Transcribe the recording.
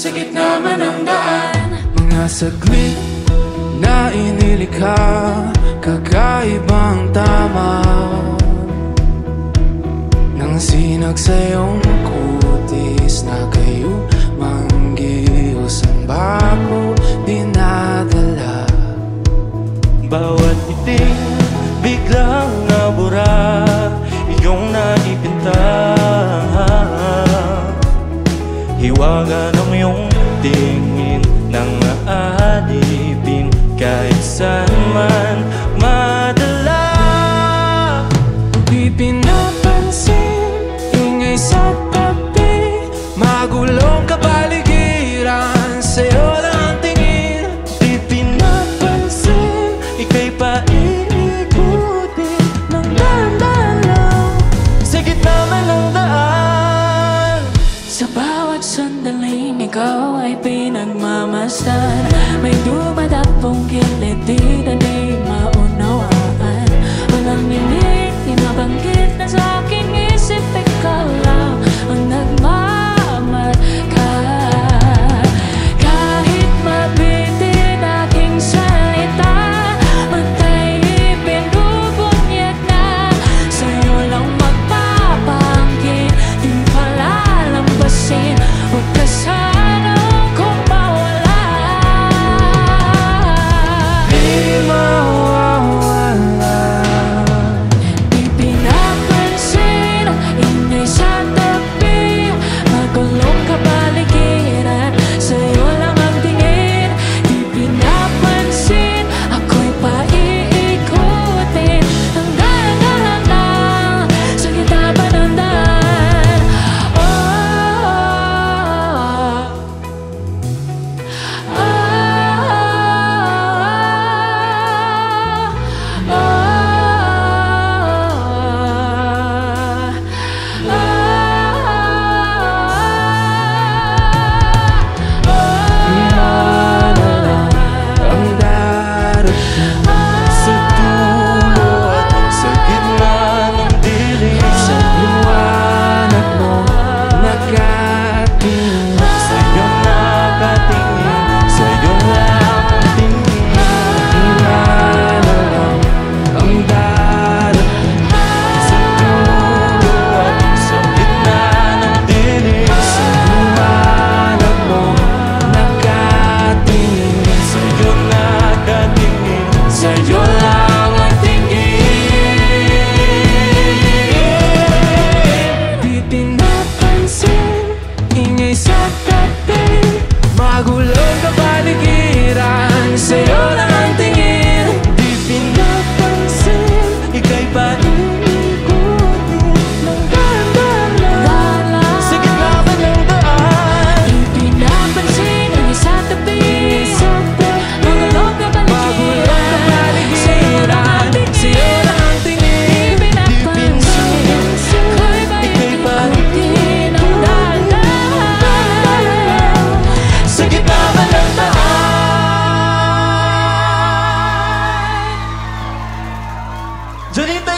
Sa gitna man ng daan Mga saglit na inilikha Kakaibang tama. Nang sinag sa iyong kutis Na kayo manggiyos Ang bako dinadala. Bawat iting biglang nabura Hiwaga ng iyong tingin Nang aalipin Kahit saan man madala. Di pinapansin Ingay sa tabi Magulong kapaligiran sandaling ikaw ay pinagmamasdan May dumadapong kilid di na di 主任